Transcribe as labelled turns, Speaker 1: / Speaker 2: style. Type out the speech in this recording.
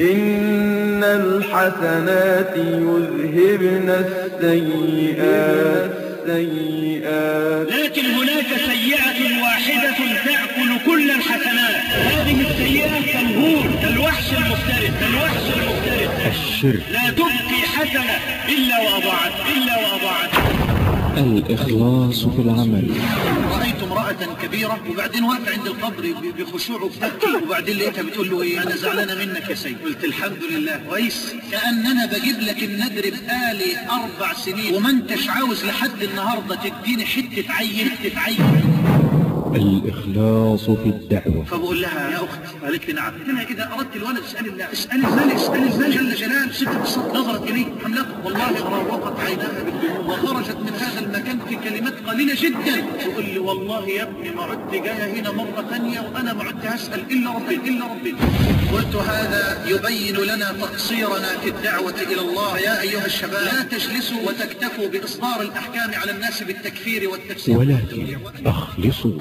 Speaker 1: إن الحسنات يذهبن السيئات السيئات
Speaker 2: لكن هناك سيئة واحدة تأكل كل الحسنات. هذه السيئة كالهور كالوحش المفترس كالوحش المفترس.
Speaker 3: الشرك.
Speaker 2: لا تبقي حسنة إلا وأضاعت إلا وأضاعت.
Speaker 3: الإخلاص في العمل.
Speaker 4: كبيرة وبعدين واقفة عند القبر بخشوع وبتبكي وبعدين لقيتها بتقول له إيه؟ أنا زعلانة منك يا سيد. قلت الحمد لله كويس. كأننا بجيب لك النذر بقالي أربع سنين وما أنتش عاوز لحد النهاردة تديني حتة عين حتة عين.
Speaker 3: الإخلاص في الدعوة.
Speaker 4: فبقول لها يا أختي قالت لي نعم. قلت لها أردت الولد اسأل الله اسأل الله اسأل الله. جل جلاله ست نظرت الي حملته والله راوقت عيناها بالدموع وخرجت من هذا المكان في كلمات قليلة جدا. تقول لي والله يا ابني ما عدت جاية هنا مرة ثانية وأنا ما عدت هسال إلا ربي إلا ربي. قلت هذا يبين لنا تقصيرنا في الدعوة إلى الله. يا أيها الشباب لا تجلسوا وتكتفوا بإصدار الأحكام على الناس بالتكفير والتفسير
Speaker 3: ولكن أخلصوا.